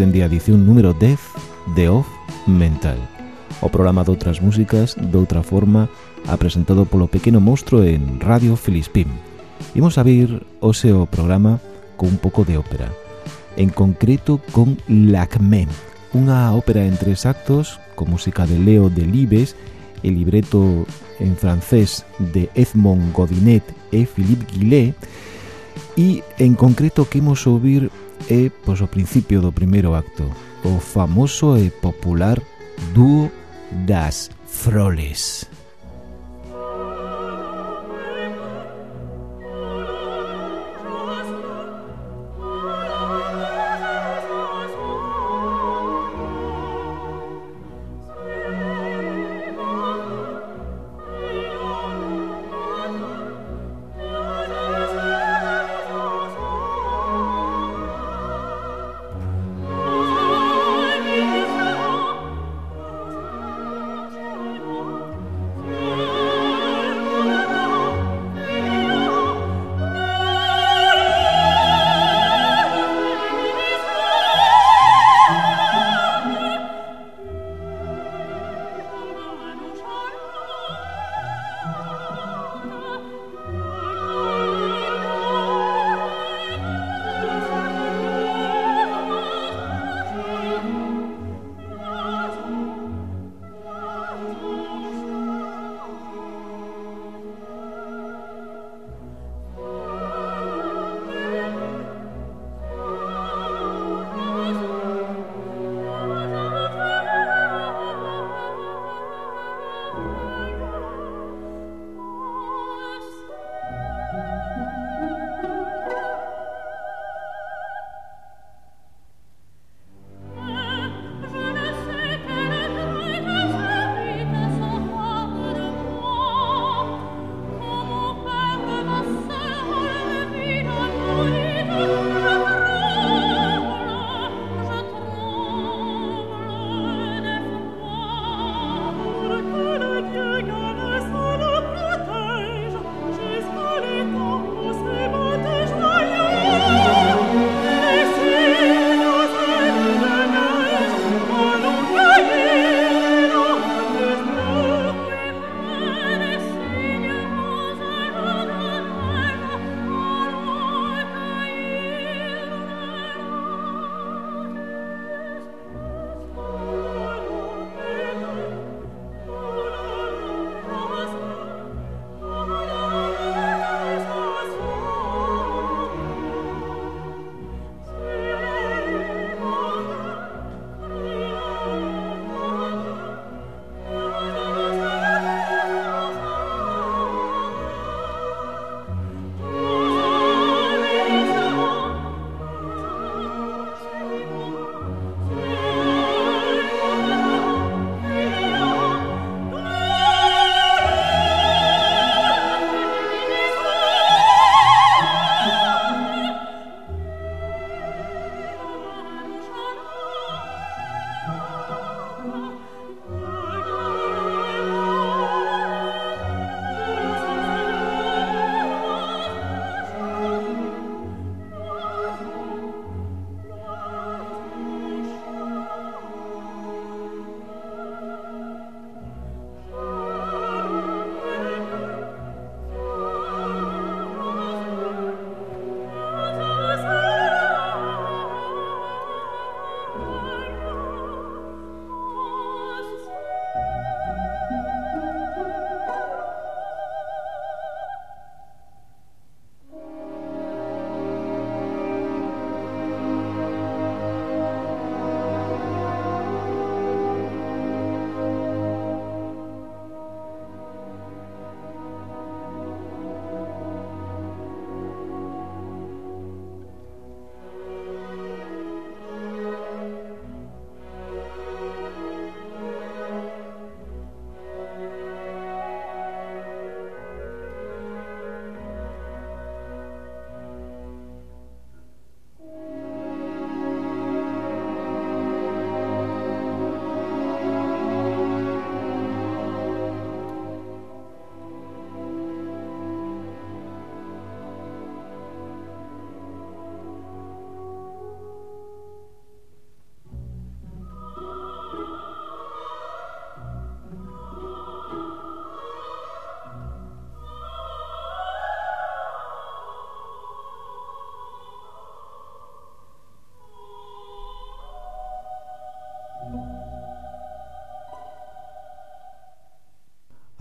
dende a edición número 10 de Off Mental. O programa de outras músicas de outra forma apresentado polo pequeno monstro en Radio Filispín. Imos a vir o seu programa con un pouco de ópera. En concreto con Lacmen, unha ópera en tres actos con música de Leo Delibes e libreto en francés de Edmond Godinet e Philippe Guillet E en concreto que imos ouvir é pois, o principio do primeiro acto, o famoso e popular dúo das Froles.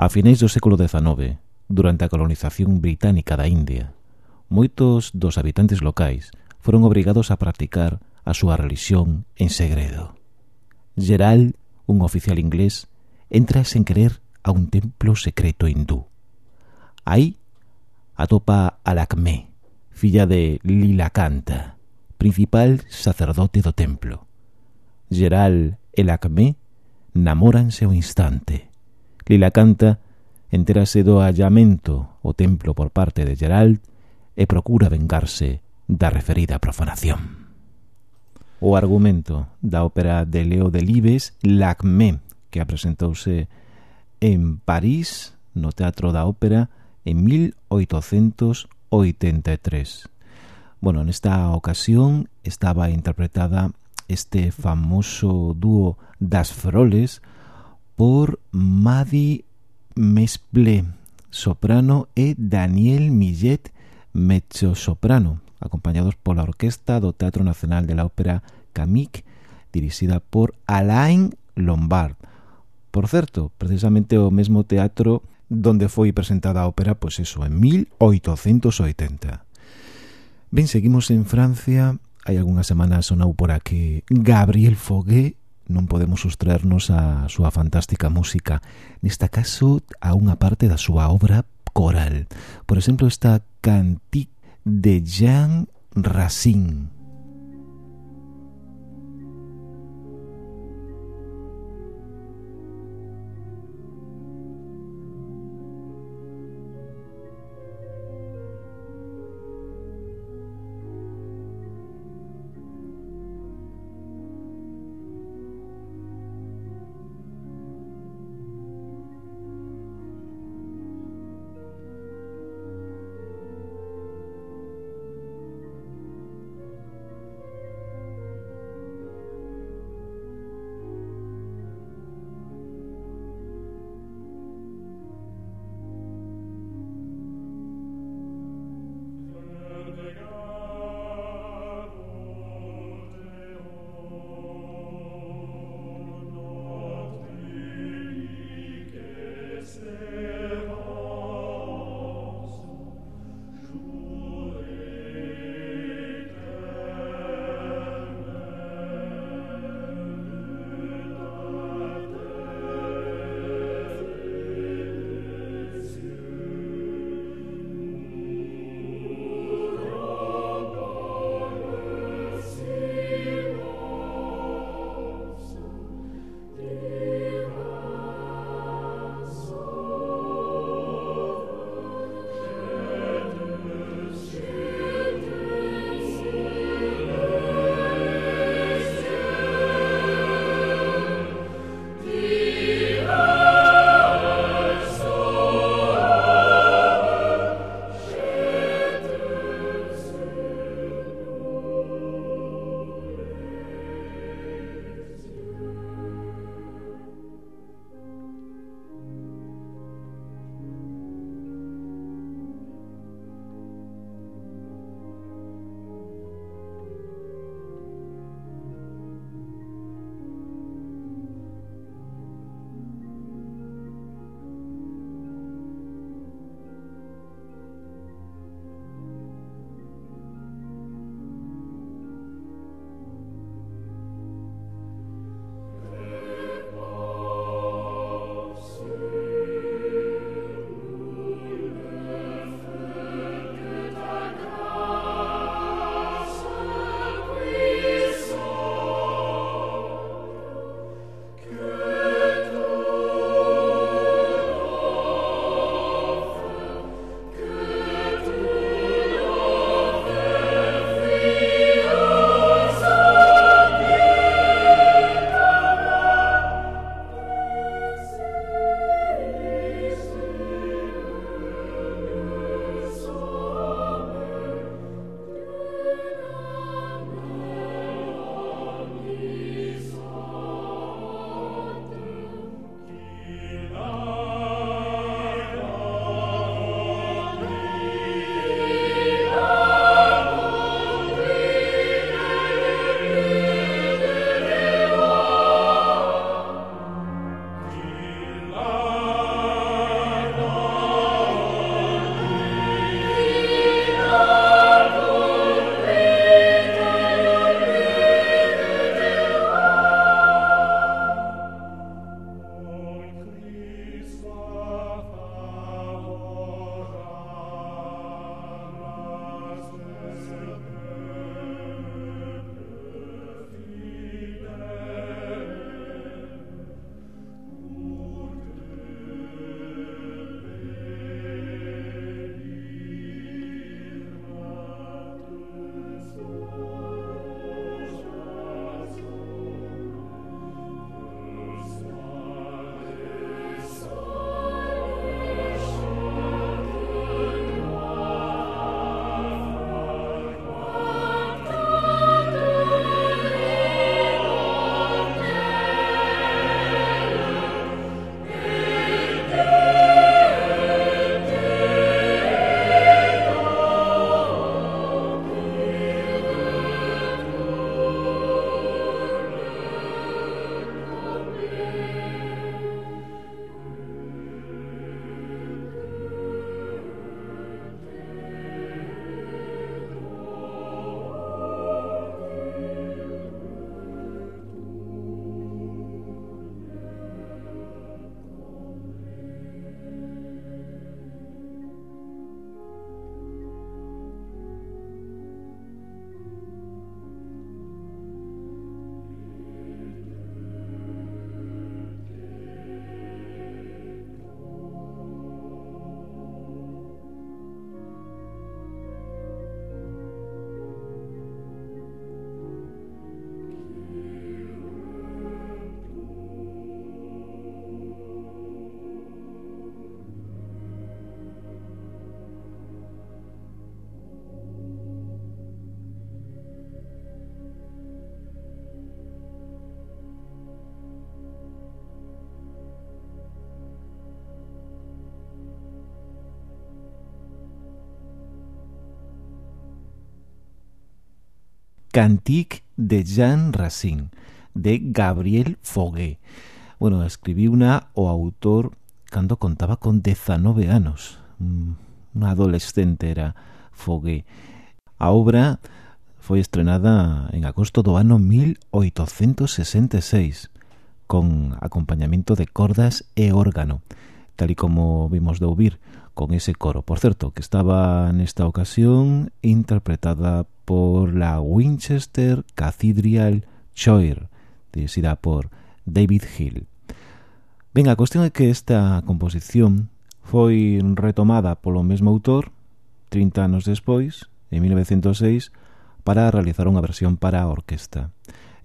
A finais do século XIX, durante a colonización británica da India, moitos dos habitantes locais foron obrigados a practicar a súa religión en segredo. Gerald, un oficial inglés, entra sen querer a un templo secreto hindú. Aí atopa a Lakme, filla de Lilakanta, principal sacerdote do templo. Gerald e Lakme namóranse o instante Lila Canta entérase do hallamento o templo por parte de Gerald e procura vengarse da referida profanación. O argumento da ópera de Leo Delibes, L'Acme, que apresentouse en París, no Teatro da Ópera, en 1883. Bueno, nesta ocasión estaba interpretada este famoso dúo das Froles por Madi Mesple, soprano, e Daniel Millet, mezzo soprano, acompañados pola Orquesta do Teatro Nacional de la Ópera Camic, dirixida por Alain Lombard. Por certo, precisamente o mesmo teatro donde foi presentada a ópera, pois eso, en 1880. Ben, seguimos en Francia. Hai algunhas semanas sonou por aquí Gabriel Foguet non podemos sustraernos a súa fantástica música, nesta caso a unha parte da súa obra coral. Por exemplo, esta Cantique de Jean Racine. Cantique de Jean Racine, de Gabriel Fogué. Bueno, escribiu una o autor cando contaba con 19 anos. Un adolescente era Fogué. A obra foi estrenada en agosto do ano 1866 con acompañamento de cordas e órgano, tal y como vimos de ouvir, con ese coro. Por certo, que estaba nesta ocasión interpretada por la Winchester Cathedral Choir, dirigida por David Hill. Ben, a cuestión é que esta composición foi retomada polo mesmo autor 30 anos despois, en 1906, para realizar unha versión para a orquesta.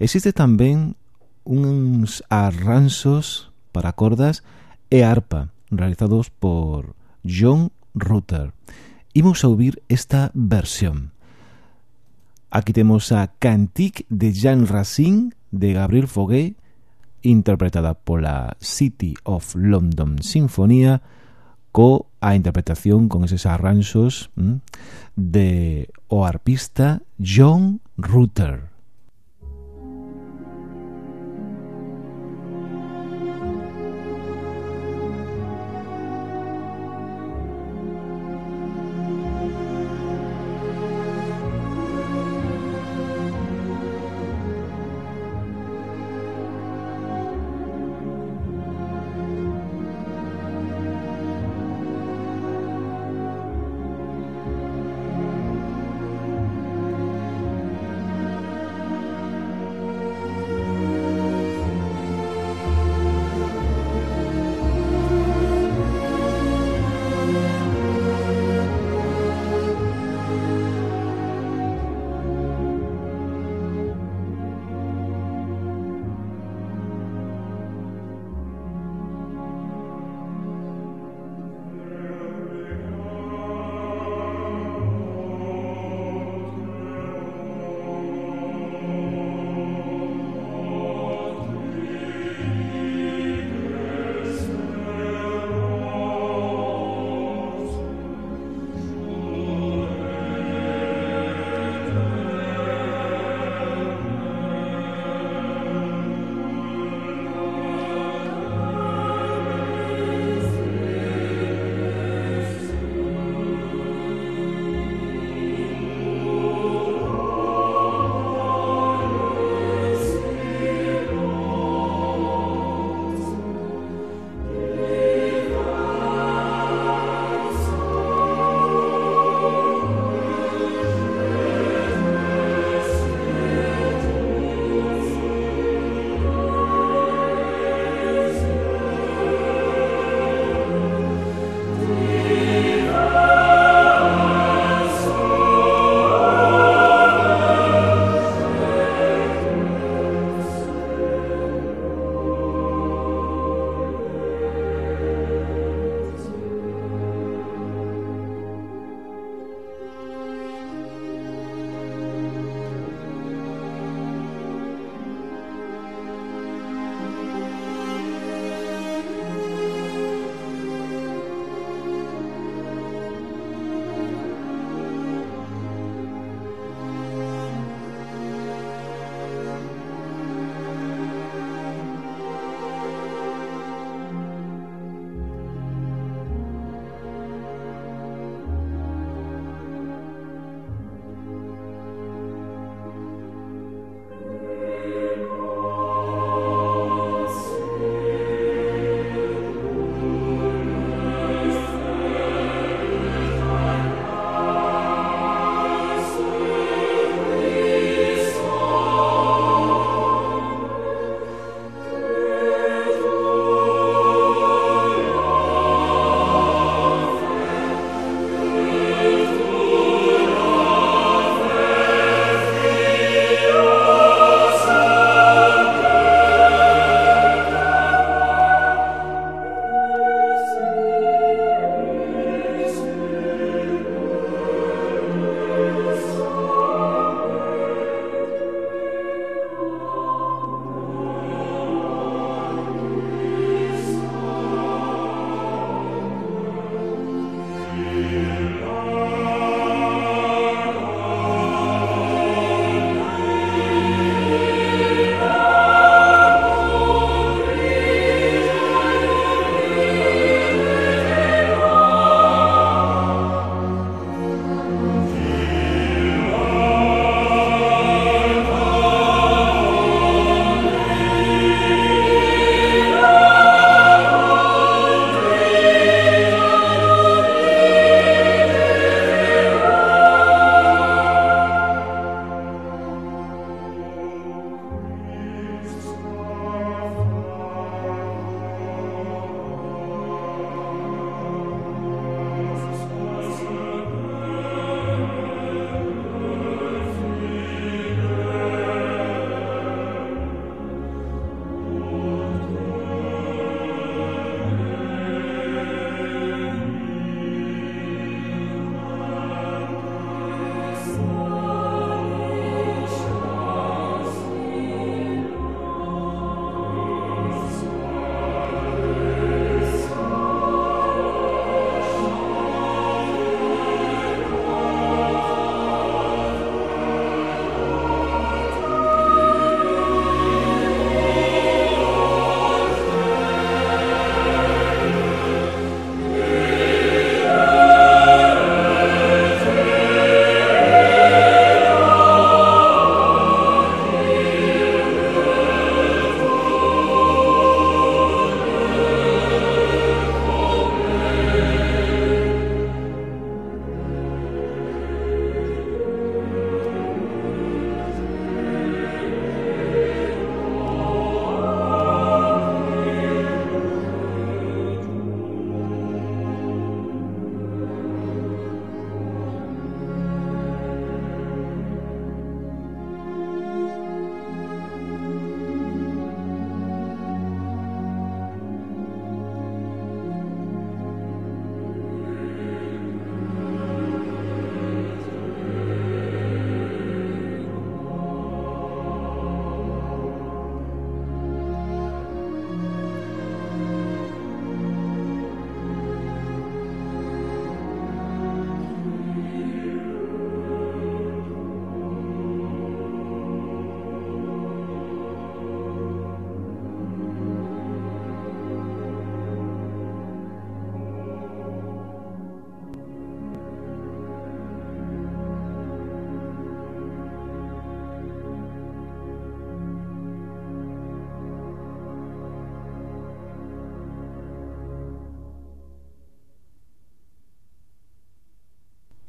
Existe tamén uns arranxos para cordas e arpa realizados por John Rutter. Imos a ouvir esta versión. Aquí temos a Cantique de Jean Racine de Gabriel Foguet, interpretada pola City of London Sinfonía, co a interpretación con eses arranxos mm, de o arpista John Rutter.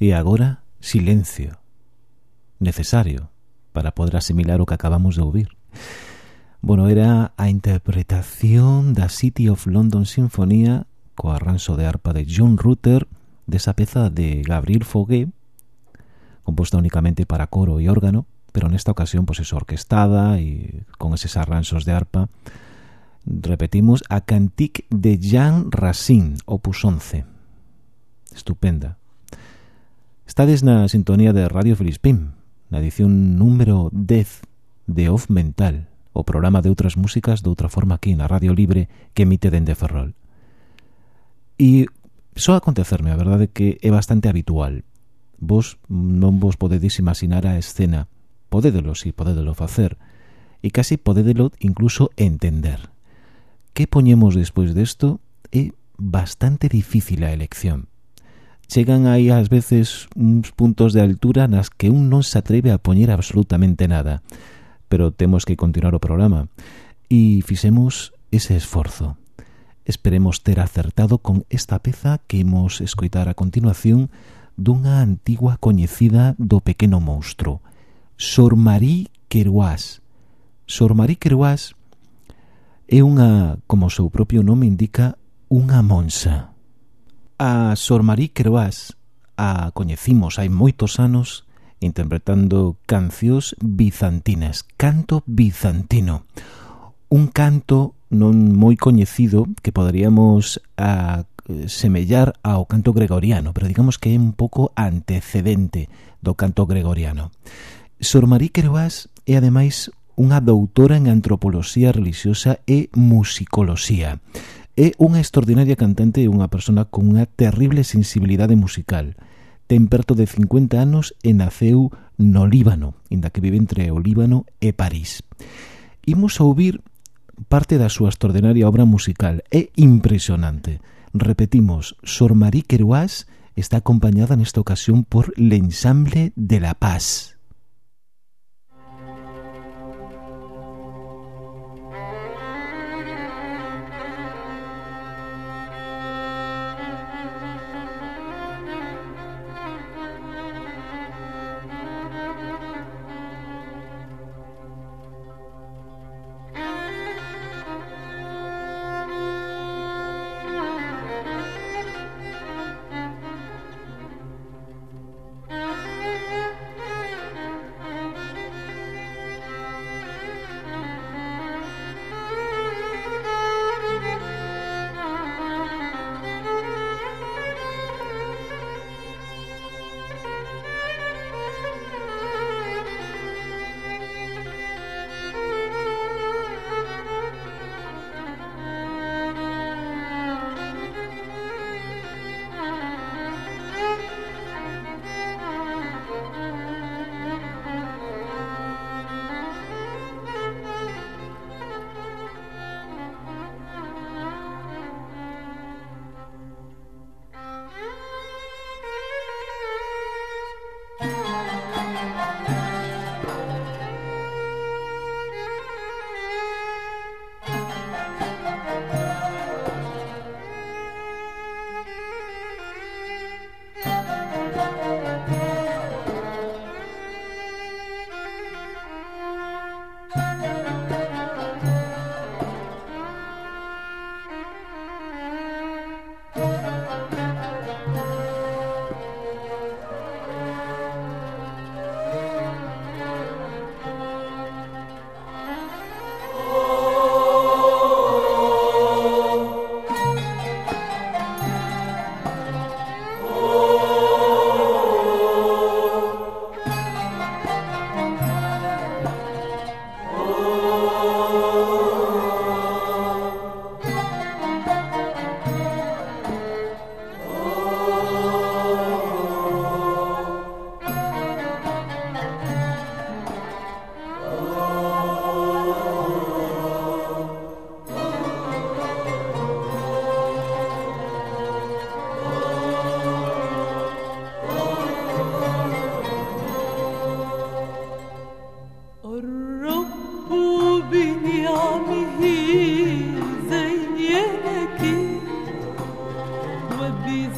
E agora, silencio necesario para poder asimilar o que acabamos de ouvir. Bueno, era a interpretación da City of London Sinfonía co arranxo de arpa de John Rutter desa peza de Gabriel Foguet composta únicamente para coro e órgano, pero nesta ocasión pois, pues, eso, orquestada e con eses arranxos de arpa. Repetimos, a Cantique de Jean Racine, opus 11. Estupenda. Estades na sintonía de Radio Filispín, na edición número 10 de Off Mental, o programa de outras músicas de outra forma aquí na Radio Libre que emite dende Ferrol. E só acontecerme, a verdade que é bastante habitual. Vos non vos podedes imaginar a escena. Podédelo, si, podedelo podédelo facer. E casi podédelo incluso entender. Que poñemos despois desto é bastante difícil a elección chegan aí ás veces uns puntos de altura nas que un non se atreve a poñer absolutamente nada. Pero temos que continuar o programa. E fixemos ese esforzo. Esperemos ter acertado con esta peza que imos escoitar a continuación dunha antigua coñecida do pequeno monstro, Sor Marie Queruás. Sor Marie Queruás é unha, como o seu propio nome indica, unha monxa. A Sor Marie Queroás a coñecimos hai moitos anos interpretando cancións bizantinas, canto bizantino. Un canto non moi coñecido que poderíamos a, semellar ao canto gregoriano, pero digamos que é un pouco antecedente do canto gregoriano. Sor Marie Queroás é ademais unha doutora en antropoloxía religiosa e musicoloxía. É unha extraordinaria cantante e unha persona con unha terrible sensibilidade musical. Ten perto de 50 anos e naceu no Líbano, inda que vive entre o Líbano e París. Imos a ouvir parte da súa extraordinaria obra musical. É impresionante. Repetimos, Sor Marie Querouas está acompañada nesta ocasión por l'Ensemble de la Paz.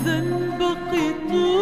ذنب بقيت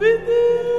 bidder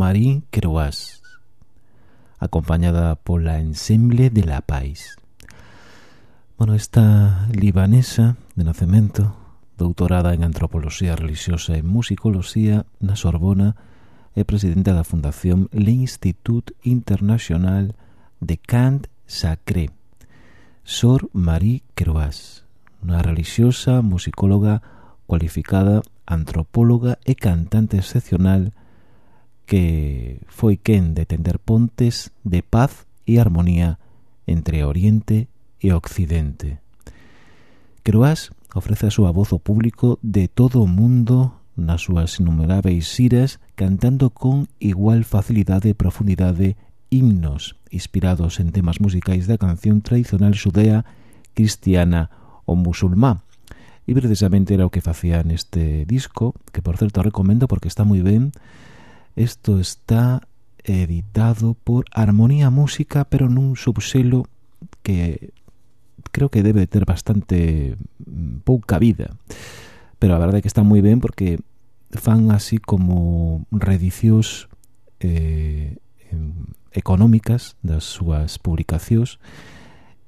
Marie Croas, acompañada pola Ensemble de La Pais. Bueno, esta libanesa de nacemento, doutorada en Antropoloxía Religiosa e Musicoloxía na Sorbona, é presidenta da Fundación L'Institut Internacional de Cant Sacré, Sor Marie Croas, unha religiosa musicóloga cualificada, antropóloga e cantante excepcional que foi quen de tender pontes de paz e armonía entre Oriente e Occidente. Croás ofrece a súa voz ao público de todo o mundo nas súas inumeráveis xiras cantando con igual facilidade e profundidade himnos inspirados en temas musicais da canción tradicional xudea, cristiana ou musulmá. E precisamente era o que facía neste disco, que por certo recomendo porque está moi ben, Esto está editado por Armonía Música, pero nun subselo que creo que debe ter bastante mm, pouca vida. Pero a verdade é que está moi ben porque fan así como redicións eh, económicas das súas publicacións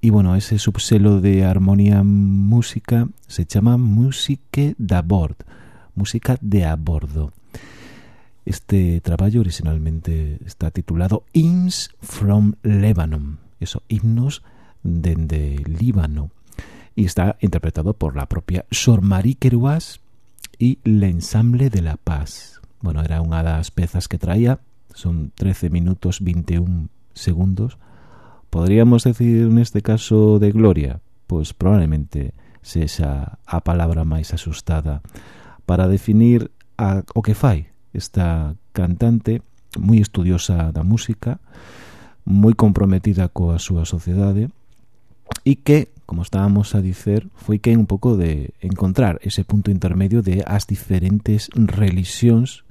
E, bueno, ese subselo de armonía música se chama Musique d'abord, música de a bordo. Este traballo originalmente está titulado Hymns from Lebanon, eso, himnos dende Líbano, y está interpretado por la propia Sor Marie Querouas y L'Ensemble Ensamble de la Paz. Bueno, era unha das pezas que traía, son 13 minutos 21 segundos. Podríamos decir neste caso de Gloria, pois probablemente sexa a palabra máis asustada para definir a, o que fai esta cantante moi estudiosa da música, moi comprometida coa súa sociedade e que, como estábamos a dicer, foi quen un pouco de encontrar ese punto intermedio de as diferentes religións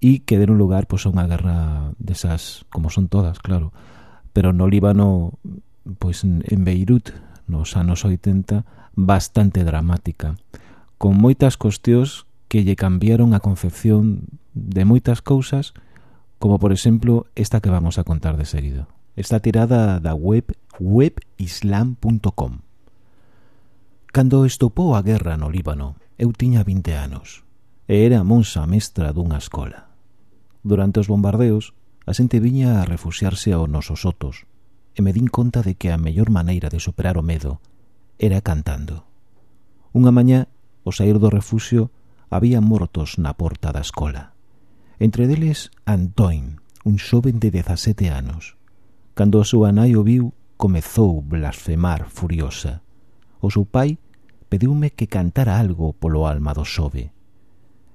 e que deron lugar pois, a unha guerra desas, como son todas, claro. Pero no Líbano, pois en Beirut, nos anos 80, bastante dramática, con moitas cuestións que lle cambiaron a concepción de moitas cousas, como por exemplo esta que vamos a contar de seguido. Está tirada da web webislam.com. Cando estopou a guerra no Líbano, eu tiña 20 anos e era monsa mestra dunha escola. Durante os bombardeos, a xente viña a refuxiarse ao nosos sotos e me din conta de que a mellor maneira de superar o medo era cantando. Unha mañá, ao sair do refuxio, había mortos na porta da escola. Entre deles, Antoine, un xoven de 17 anos. Cando a súa nai o viu, comezou blasfemar furiosa. O seu pai pediume que cantara algo polo alma do xove.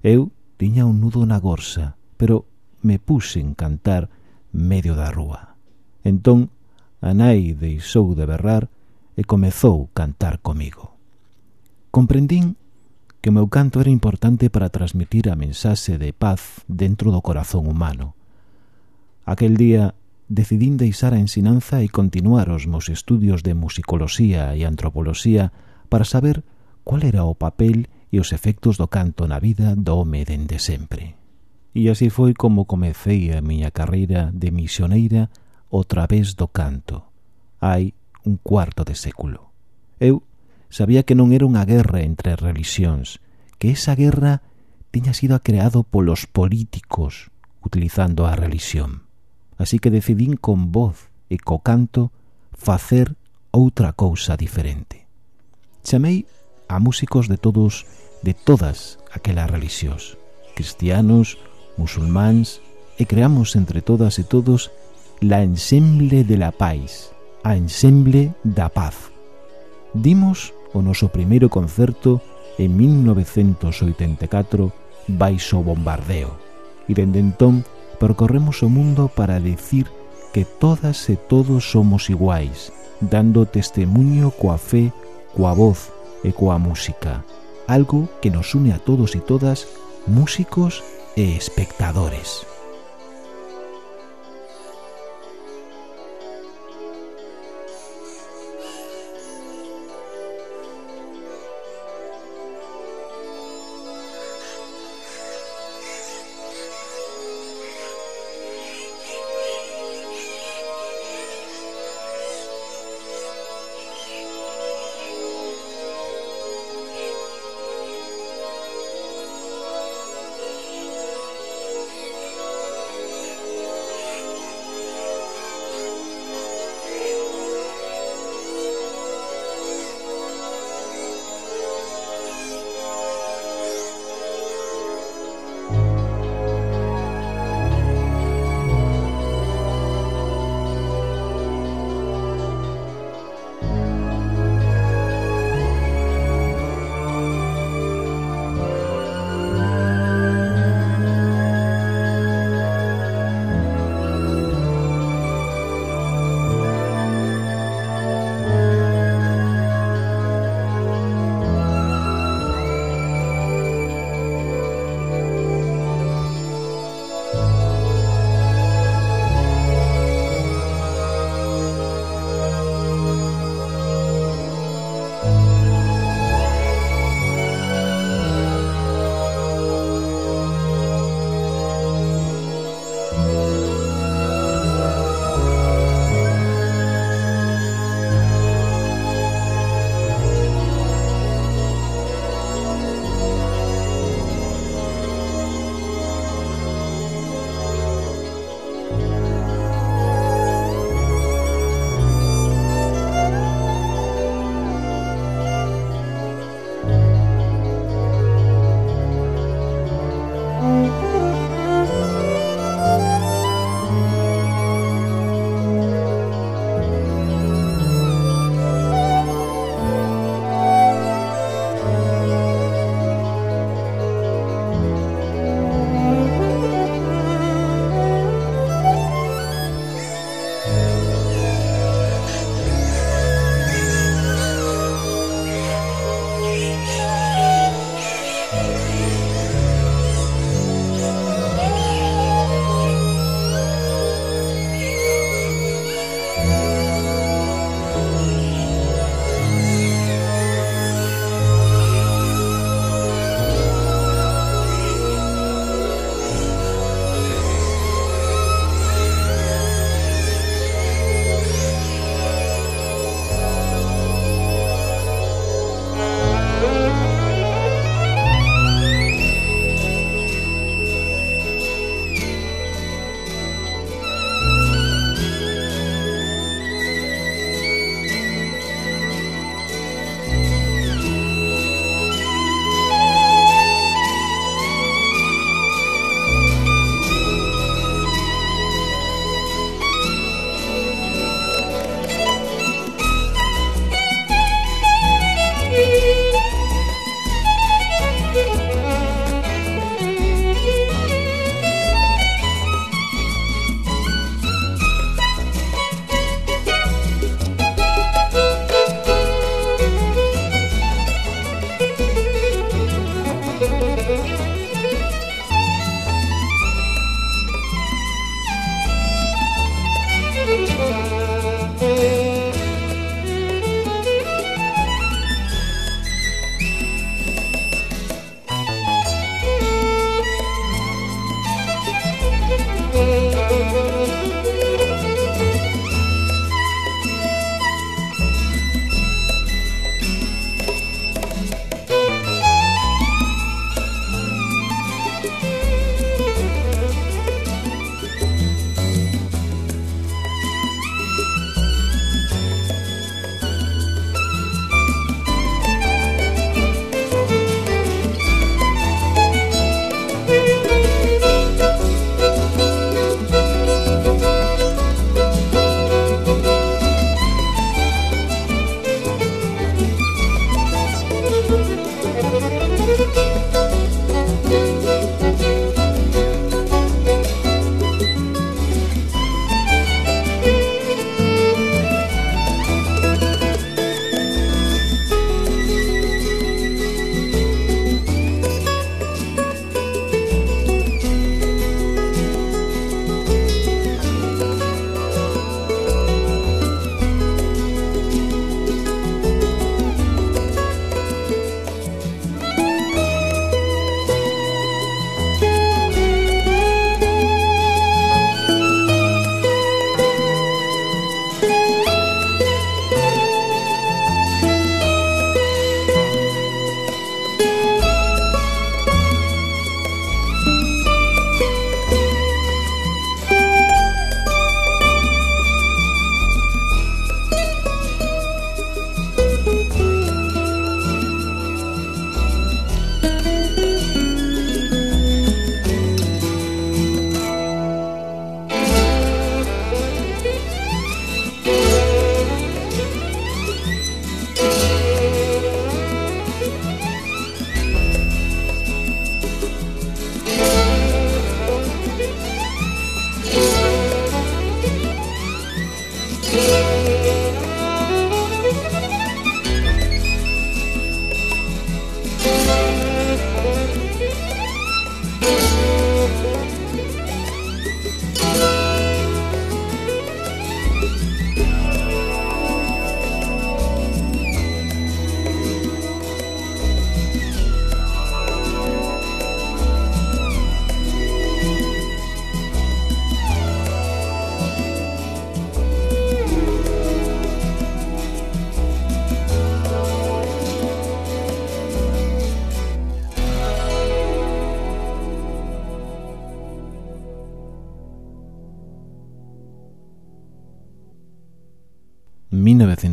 Eu tiña un nudo na gorsa, pero me puxen cantar medio da rúa. Entón, a nai deixou de berrar e comezou cantar comigo. Comprendín que o meu canto era importante para transmitir a mensaxe de paz dentro do corazón humano. Aquel día decidín deixar a ensinanza e continuar os meus estudios de musicoloxía e antropoloxía para saber cual era o papel e os efectos do canto na vida do home dende sempre. E así foi como comecei a miña carreira de misioneira o través do canto. Hai un cuarto de século. Eu sabía que non era unha guerra entre religións, que esa guerra tiña sido creado polos políticos utilizando a religión. Así que decidín con voz e co canto facer outra cousa diferente. Chamei a músicos de todos, de todas aquelas religións, cristianos, musulmáns, e creamos entre todas e todos la Ensemble de la Paz, a Ensemble da Paz, Dimos o noso primeiro concerto en 1984 baixo o bombardeo e dende entón percorremos o mundo para decir que todas e todos somos iguais, dando testemunho coa fe, coa voz e coa música, algo que nos une a todos e todas, músicos e espectadores.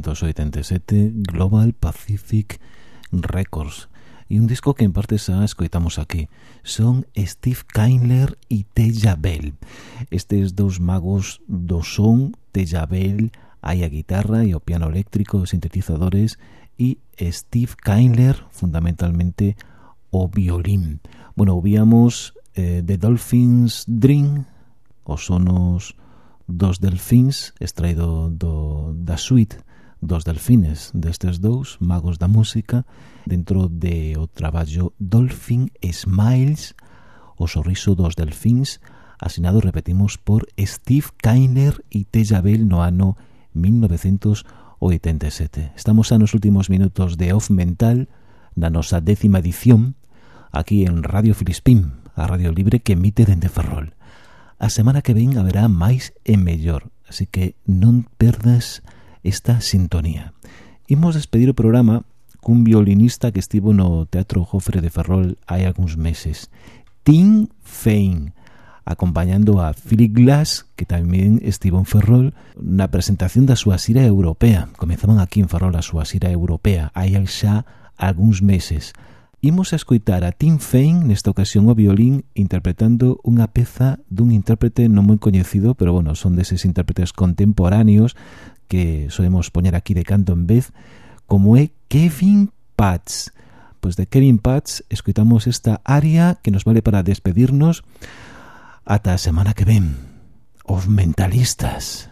1987 Global Pacific Records e un disco que en parte xa escoitamos aquí. Son Steve Kindler e Teja Bell. Estes dous magos do son, Teja Bell, hai a guitarra e o piano eléctrico, os sintetizadores, e Steve Kindler, fundamentalmente, o violín. Bueno, víamos eh, The Dolphins Dream, os sonos dos delfins, extraído do, da suite dos delfines destes dous magos da música dentro de o traballo Dolphin Smiles, o sorriso dos delfins, asinado, repetimos, por Steve Kainer e Teja Bell no ano 1987. Estamos a nos últimos minutos de Off Mental, na nosa décima edición, aquí en Radio Filispín, a Radio Libre que emite dende Ferrol. A semana que ven haberá máis e mellor, así que non perdas esta sintonía. Imos despedir o programa cun violinista que estivo no Teatro Jofre de Ferrol hai algúns meses, Tim Fein, acompañando a Philip Glass, que tamén estivo en Ferrol, na presentación da súa xira europea. Comezaban aquí en Ferrol a súa xira europea, hai xa algúns meses. Imos a escoitar a Tim Fein, nesta ocasión o violín, interpretando unha peza dun intérprete non moi coñecido, pero bueno, son deses intérpretes contemporáneos que solemos poñer aquí de canto en vez, como é Kevin Patz. Pois de Kevin Patz escoitamos esta área que nos vale para despedirnos ata a semana que ven. Os mentalistas.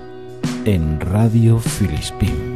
En Radio Filispín.